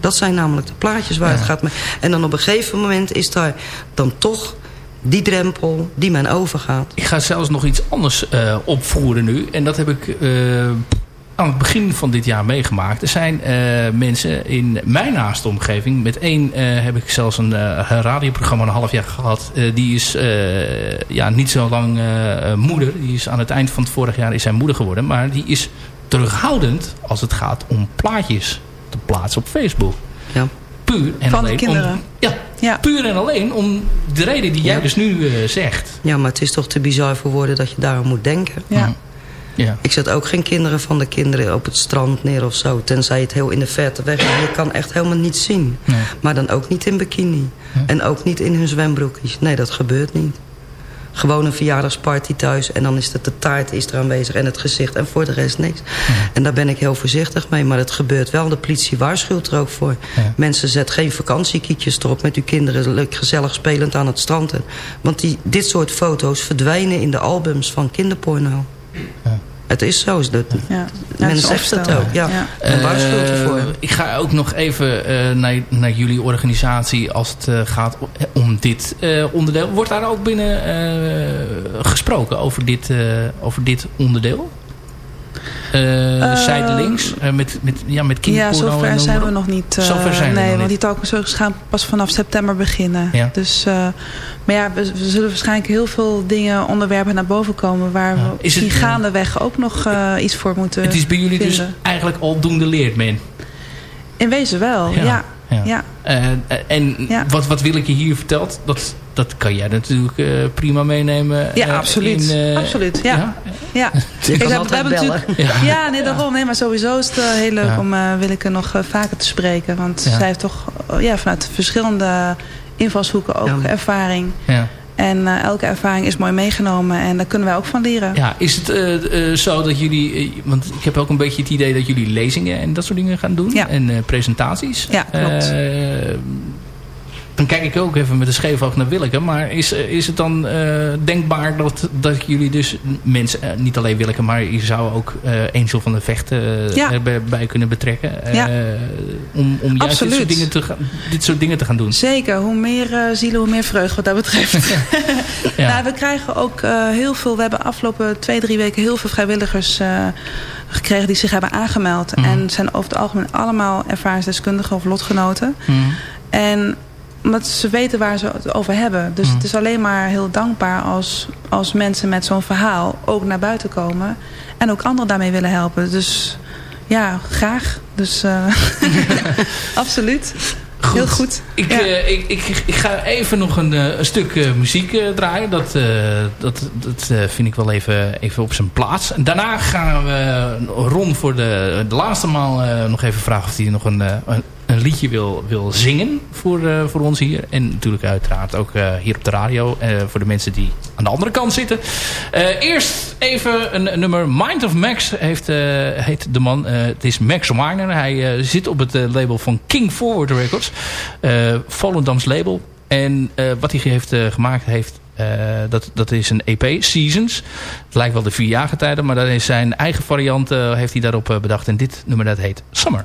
Dat zijn namelijk de plaatjes waar Ja. het gaat. mee. En dan op een gegeven moment is daar dan toch die drempel die men overgaat. Ik ga zelfs nog iets anders eh, opvoeren nu. En dat heb ik eh, aan het begin van dit jaar meegemaakt. Er zijn eh, mensen in mijn naaste omgeving. Met één eh, heb ik zelfs een eh, radioprogramma een half jaar gehad. Eh, die is eh, ja, niet zo lang eh, moeder. Die is aan het eind van het vorig jaar is zij moeder geworden. Maar die is terughoudend als het gaat om plaatjes te plaatsen op Facebook. Ja. Puur en Van de alleen kinderen. Om, ja, Ja. puur en alleen om de reden die jij Ja. dus nu eh, zegt. ja, maar het is toch te bizar voor woorden dat je daarom moet denken. Ja. Ja. Ik zet ook geen kinderen van de kinderen op het strand neer of zo. Tenzij het heel in de verte weg is. Je kan echt helemaal niets zien. Nee. Maar dan ook niet in bikini. En ook niet in hun zwembroekjes. Nee, dat gebeurt niet. Gewoon een verjaardagsparty thuis. En dan is het de taart is er aanwezig en het gezicht. En voor de rest niks. En daar ben ik heel voorzichtig mee. Maar het gebeurt wel. De politie waarschuwt er ook voor. Mensen, zet geen vakantiekietjes erop met uw kinderen. Leuk gezellig spelend aan het strand. Want die, dit soort foto's verdwijnen in de albums van kinderporno. Ja. Het is zo. Dat, Ja. Men zegt opstel. ook. Ja. Ja. En waarschuwt Eh, ik ga ook nog even eh, naar, naar jullie organisatie als het eh, gaat om dit eh, onderdeel. Wordt daar ook binnen eh, gesproken over dit, eh, over dit onderdeel? Eh zijdelings, eh, met, met, ja, met Ja, kinderporno en zover zijn we nog niet. eh, Zover zijn we nee, want die talkshows gaan pas vanaf september beginnen. Ja. Dus, eh, maar ja, we, we zullen waarschijnlijk heel veel dingen, onderwerpen naar boven komen... waar Ja. we die eh, gaandeweg ook nog eh, iets voor moeten Het is bij jullie dus eigenlijk aldoende leert men. In wezen wel, Ja, ja. ja. ja. Eh, en Ja. wat, wat Willeke hier vertelt, dat, dat kan jij natuurlijk eh, prima meenemen. Ja, eh, absoluut. in, Absoluut, ja. ja? Ja, [laughs] kan we hebben natuurlijk- Ja. ja, nee, daarom. Nee, maar sowieso is het heel leuk Ja. om Willeke nog vaker te spreken. Want Ja. zij heeft toch eh, ja, vanuit verschillende invalshoeken ook Ja. ervaring. Ja. En eh, elke ervaring is mooi meegenomen. En daar kunnen wij ook van leren. Ja, is het eh, eh, zo dat jullie... want ik heb ook een beetje het idee dat jullie lezingen en dat soort dingen gaan doen. Ja. En presentaties. Ja, klopt. Dan kijk ik ook even met een scheef oog naar Willeke. Maar is, is het dan eh, denkbaar dat, dat jullie dus mensen... eh, niet alleen Willeke, maar je zou ook eh Angel van de Vechten Ja. erbij bij kunnen betrekken. Ja. om om juist dit soort, dingen te, gaan- dit soort dingen te gaan doen. Zeker, hoe meer zielen, hoe meer vreugde wat dat betreft. [laughs] [laughs] Ja. nou, we krijgen ook heel veel, we hebben afgelopen twee, drie weken heel veel vrijwilligers gekregen die zich hebben aangemeld. Mhm. En zijn over het algemeen allemaal ervaringsdeskundigen of lotgenoten. En omdat ze weten waar ze het over hebben. Dus Mhm. het is alleen maar heel dankbaar als, als mensen met zo'n verhaal ook naar buiten komen. En ook anderen daarmee willen helpen. Dus ja, graag. Dus eh, [laughs] [laughs] absoluut. Heel goed. Ik, Ja. eh, ik, ik, ik ga even nog een, eh, een stuk muziek draaien. Dat, dat, dat vind ik wel even, even op zijn plaats. En daarna gaan we Ron voor de, de laatste maal nog even vragen of hij nog een, een, een liedje wil, wil zingen voor, eh, voor ons hier. En natuurlijk uiteraard ook eh, hier op de radio eh, voor de mensen die aan de andere kant zitten. Eerst even een, nummer. Mind of Max heeft, heet de man. Het is Max Weiner. Hij zit op het label van King Forward Records. Volendams label. En wat hij heeft gemaakt heeft... dat, dat is een EP, Seasons. Het lijkt wel de vier tijden, maar dat is zijn eigen variant heeft hij daarop bedacht. En dit nummer dat heet Summer.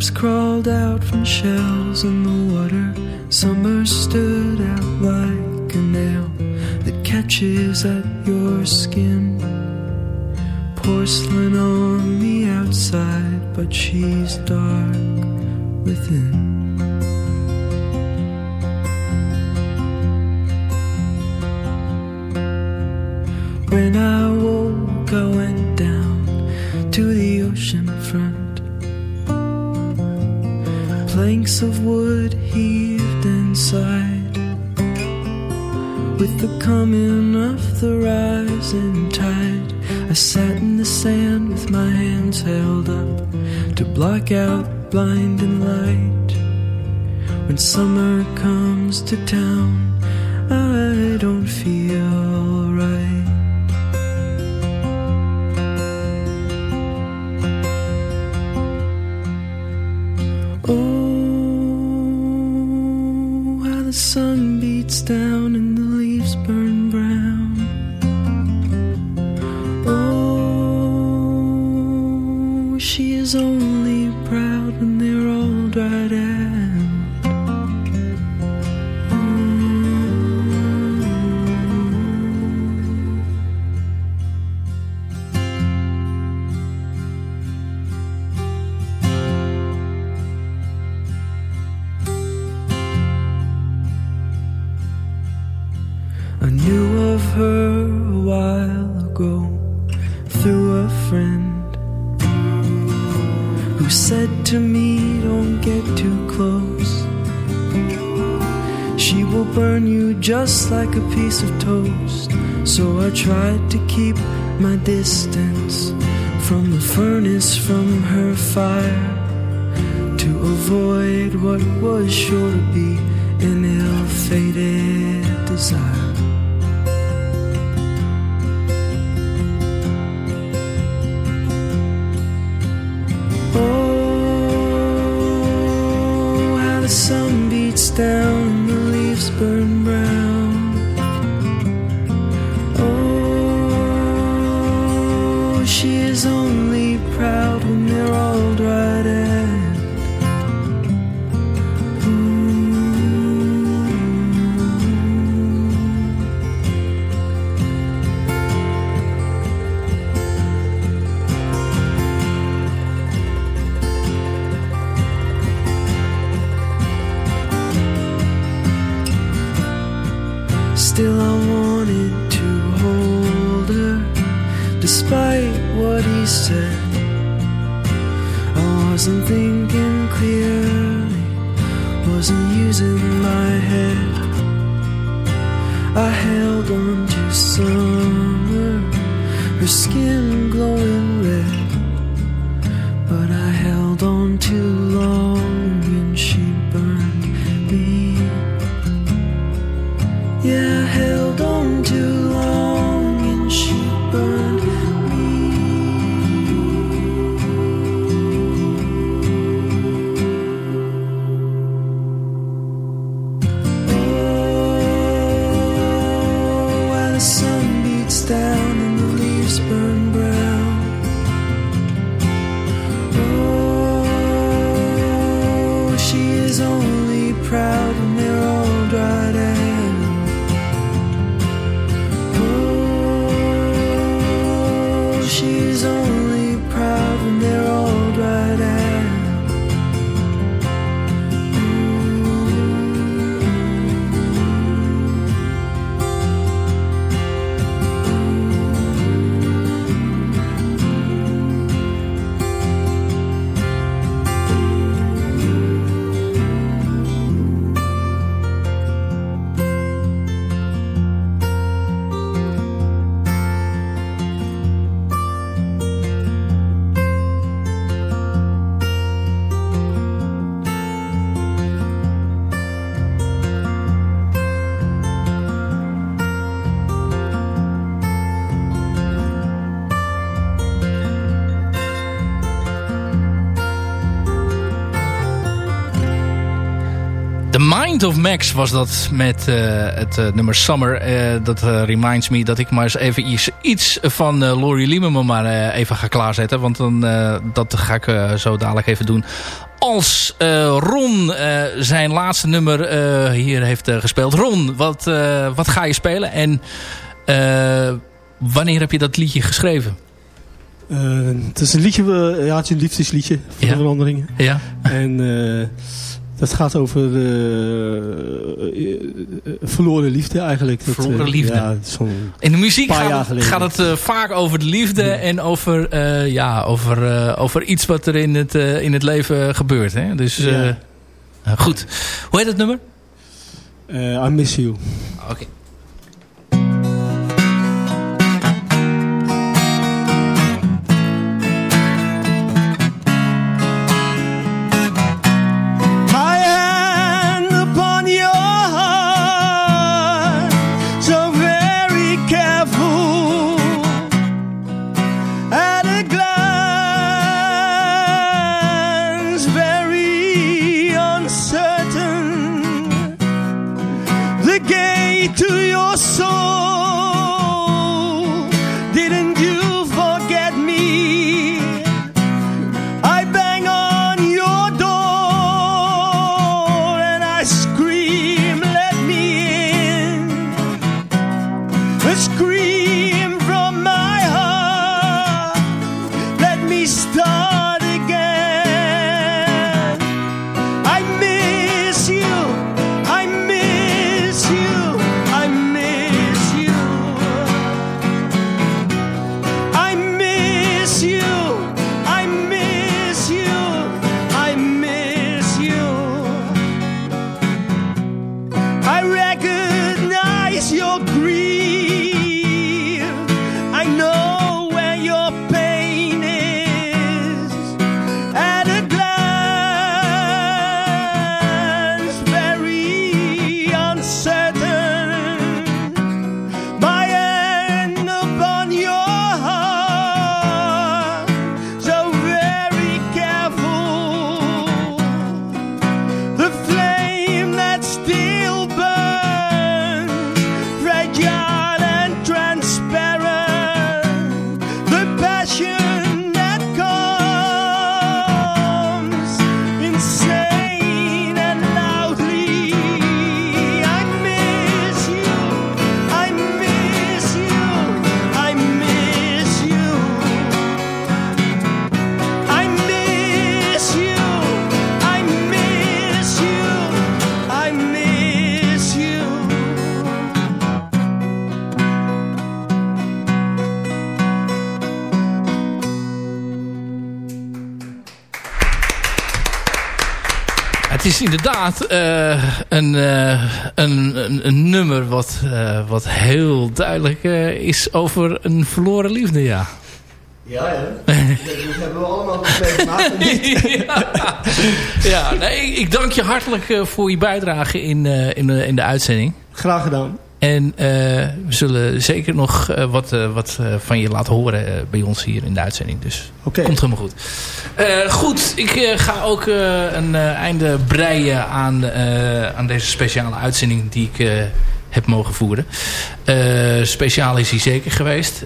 Crabs crawled out from shells in the water. Summer stood out like a nail that catches at your skin. Porcelain on the outside, but she's dark within. When I woke, I went down to the ocean Planks of wood heaved inside. With the coming of the rising tide, I sat in the sand with my hands held up to block out blinding light. When summer comes to town, I don't feel fire, her skin glowing Of Max was dat met uh, het uh, nummer Summer. Uh, dat reminds me dat ik maar eens even iets, iets van Laurie Lieberman maar even ga klaarzetten. Want dan, dat ga ik zo dadelijk even doen. Als Ron zijn laatste nummer hier heeft gespeeld. Ron, wat, wat ga je spelen? En wanneer heb je dat liedje geschreven? het is een liedje, ja, het is een liefdesliedje voor ja. de veranderingen. Ja. En dat gaat over uh, verloren liefde eigenlijk. Dat, verloren liefde. Ja, In de muziek gaat het, gaat het vaak over de liefde ja. en over, ja, over, over iets wat er in het, in het leven gebeurt. Hè? Dus ja. goed. Hoe heet het nummer? I Miss You. Oké. Okay. Inderdaad uh, een, uh, een, een, een, nummer wat, uh, wat heel duidelijk is over een verloren liefde, ja. Ja, ja. [laughs] dat hebben we allemaal meegemaakt. ja, [laughs] ja nee, ik dank je hartelijk voor je bijdrage in, in, de, in de uitzending. Graag gedaan. En uh, we zullen zeker nog uh, wat, uh, wat van je laten horen bij ons hier in de uitzending. Dus okay. komt helemaal goed. goed, ik ga ook een einde breien aan, aan deze speciale uitzending die ik heb mogen voeren. speciaal is hij zeker geweest.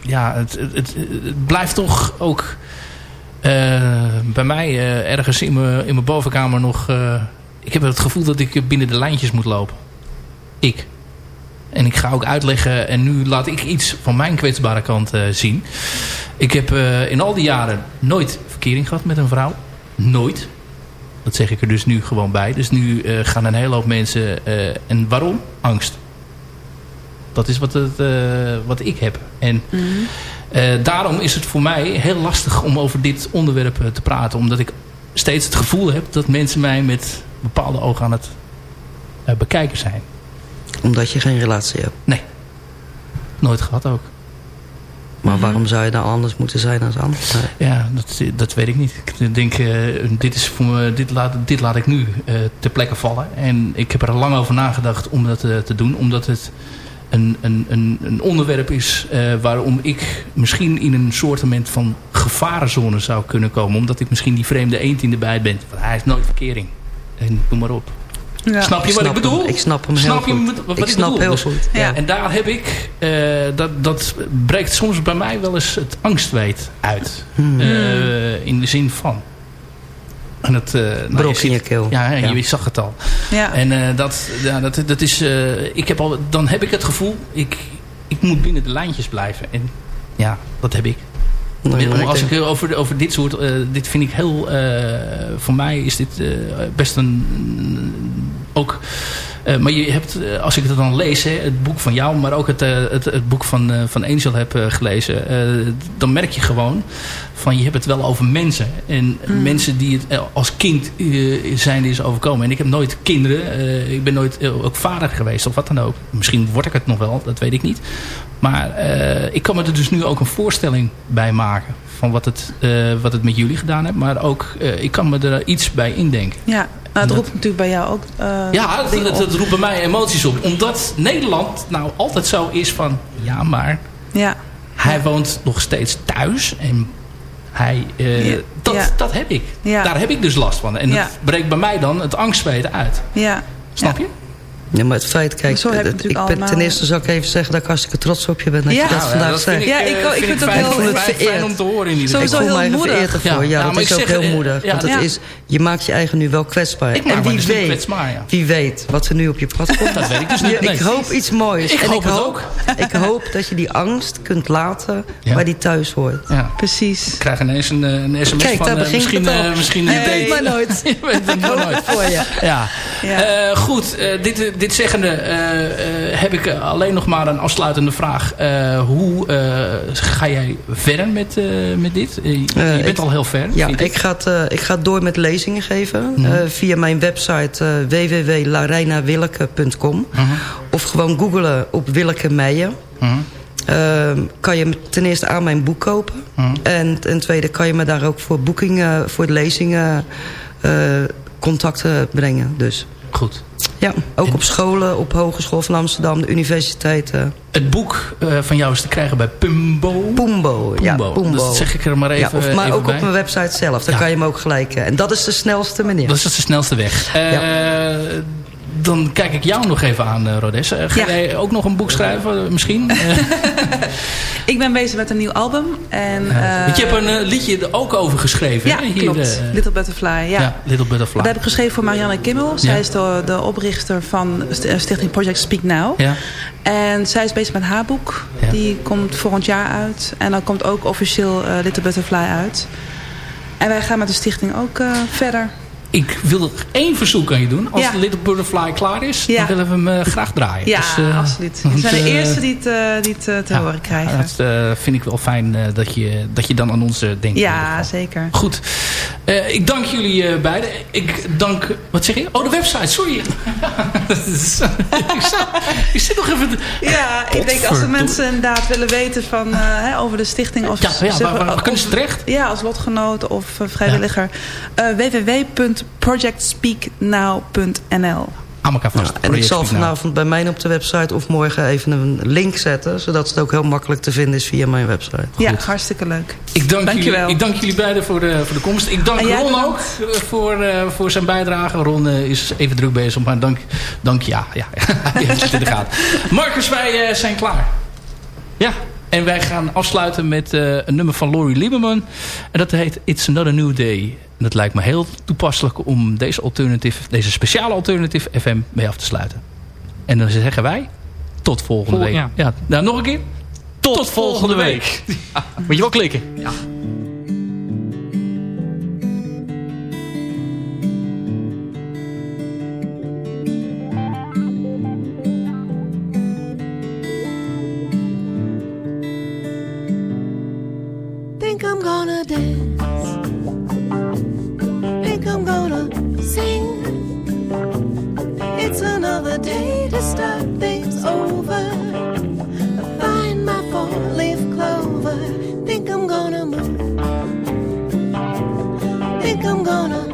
ja, het, het, het, het, blijft toch ook bij mij ergens in mijn, in mijn bovenkamer nog... ik heb het gevoel dat ik binnen de lijntjes moet lopen. Ik. En ik ga ook uitleggen, en nu laat ik iets van mijn kwetsbare kant uh, zien. Ik heb uh, in al die jaren nooit verkering gehad met een vrouw. Nooit. Dat zeg ik er dus nu gewoon bij. Dus nu uh, gaan een hele hoop mensen... en waarom? Angst. Dat is wat, het, wat ik heb. En mm -hmm. daarom is het voor mij heel lastig om over dit onderwerp te praten. Omdat ik steeds het gevoel heb dat mensen mij met bepaalde ogen aan het bekijken zijn omdat je geen relatie hebt? Nee. Nooit gehad ook. Maar waarom zou je dan anders moeten zijn dan anders? Ja, dat, dat weet ik niet. Ik denk, uh, dit, is voor me, dit, laat, dit laat ik nu uh, ter plekke vallen. En ik heb er lang over nagedacht om dat uh, te doen. Omdat het een, een, een, een onderwerp is waarom ik misschien in een soortement van gevarenzone zou kunnen komen. Omdat ik misschien die vreemde eend in de bijt ben. Want hij is nooit verkering. En noem maar op. Ja. Snap je Ik wat ik bedoel? hem. Ik snap hem heel snap je goed. wat, wat Ik ik snap bedoel? heel Dus- goed, ja. En daar heb ik, eh, dat, dat breekt soms bij mij wel eens het angstweet uit. Hmm. Eh, in de zin van. En het, eh, nou, Brok je in je keel. Ja, Ja. je zag het al. Ja. En eh, dat, ja, dat, dat is, eh, ik heb al, dan heb ik het gevoel, ik, ik moet binnen de lijntjes blijven. En ja, dat heb ik. Nee, Als ik over, over dit soort, eh, dit vind ik heel, eh, voor mij is dit eh, best een, ook, eh, maar je hebt, eh, als ik het dan lees, hè, het boek van jou, maar ook het, eh, het, het boek van, van Angel heb gelezen, dan merk je gewoon van je hebt het wel over mensen. En mensen die het als kind zijn is overkomen. En ik heb nooit kinderen, ik ben nooit ook vader geweest of wat dan ook. Misschien word ik het nog wel, dat weet ik niet. Maar eh, ik kan me er dus nu ook een voorstelling bij maken. Van wat het, eh, wat het met jullie gedaan heeft. Maar ook, eh, ik kan me er iets bij indenken. Ja, nou, het Dat- roept natuurlijk bij jou ook eh, Ja, het, roept bij mij emoties op. Omdat Nederland nou altijd zo is van... Ja, maar Ja, hij woont nog steeds thuis. En hij... Ja, dat, ja. dat heb ik. Ja. Daar heb ik dus last van. En dat breekt bij mij dan het angstweten uit. ja. Snap je? Ja, maar het feit, kijk, Zo heb ik ben, ten eerste zou ik even zeggen dat ik hartstikke trots op je ben dat Ja. je dat Nou, vandaag dat vind ik, Ja, ik eh, ook- ik vind het fijn, ook heel- fijn- om te horen in ieder geval. Ik voel heel mij vereerd ervoor. Ja, Ja, ja, dat maar is ik ook zeg, heel eh, moedig. ja, want het is, je maakt je eigen nu wel kwetsbaar. Ik en wie dus niet weet, kwetsbaar, ja. wie weet wat er nu op je pad komt. [laughs] Dat weet ik dus niet. Ik hoop iets moois. Ik en hoop ik het hoop, ook. [laughs] Ik hoop dat je die angst kunt laten Ja. waar die thuis hoort. Ja. precies. Ik krijg ineens een, eh, een sms Kijk, van... begint misschien, eh, misschien Nee, een date. weet maar nooit. [laughs] Je weet het maar nooit. voor je. Ja. Ja. Eh, goed, dit, dit zeggende eh, eh, heb ik alleen nog maar een afsluitende vraag. Eh, hoe eh, ga jij verder met, eh, met dit? Je bent ik- al heel ver. Ja, ik ga, het, eh, ik ga door met lezingen geven. Mhm. eh, via mijn website. Mhm. Of gewoon googlen op Willeke Meijer. Mhm. Ehm, kan je ten eerste aan mijn boek kopen. En ten tweede kan je me daar ook voor boekingen, voor lezingen... eh, contacten brengen. Dus Goed. Ja, ook En- op scholen, op Hogeschool van Amsterdam, de universiteiten. Het boek eh, van jou is te krijgen bij Pumbo. Pumbo. Ja, Pumbo. Dus dat zeg ik er maar even, ja, of, maar even ook bij. op mijn website zelf. Dan Ja. kan je hem ook gelijk... eh, En dat is de snelste manier. Dat is de snelste weg. Eh, Dan kijk ik jou nog even aan, eh, Rodes. Eh, ga Ja. jij ook nog een boek schrijven, eh, misschien? [laughs] Eh, Ik ben bezig met een nieuw album. En, eh, want je hebt een liedje er ook over geschreven. Ja, hè? Hier, klopt. Little Butterfly. Ja. ja. Little Butterfly. Dat heb ik geschreven voor Marianne Kimmel. Zij Ja. is de, de oprichter van st- Stichting Project Speak Now. Ja. En zij is bezig met haar boek. Ja. Die komt volgend jaar uit. En dan komt ook officieel eh, Little Butterfly uit. En wij gaan met de stichting ook eh, verder. Ik wil nog één verzoek aan je doen. Als Ja. Little Butterfly klaar is, Ja. dan willen we hem eh, graag draaien. Ja, Dus, eh, absoluut. Je zijn de eh, eerste die het, die het te ja, horen krijgen. Dat vind ik wel fijn dat, je, dat je dan aan ons denkt. ja, zeker. Goed. Ik dank jullie beiden. Ik dank... Wat zeg je? Oh, de website. Sorry. [laughs] [laughs] ik, zat, ik zit nog even... te- Ja, ik denk als de mensen inderdaad willen weten van, over de stichting. Als, Ja, ja, waar- waar of- kunnen ze terecht? Ja, als lotgenoot of vrijwilliger. Eh www.projectspeaknow.nl Aan elkaar vast. En ik zal vanavond bij mij op de website of morgen even een link zetten. Zodat het ook heel makkelijk te vinden is via mijn website. Ja, hartstikke leuk. Ik dank, Dankjewel. jullie, ik dank jullie beiden voor de, voor de komst. Ik dank Ron ook bedankt. eh, voor, eh, voor zijn bijdrage. Ron eh, is even druk bezig, maar dank, dank ja. ja, heeft het in de gaten. Marcus, wij zijn klaar. Ja, en wij gaan afsluiten met eh, een nummer van Laurie Lieberman. En dat heet It's Another New Day. En het lijkt me heel toepasselijk om deze, alternative, deze speciale Alternative FM mee af te sluiten. En dan zeggen wij tot volgende Vol- week. ja. Ja. nou, nog een keer. Tot, volgende week. [laughs] Moet je wel klikken. Ja. I'm gonna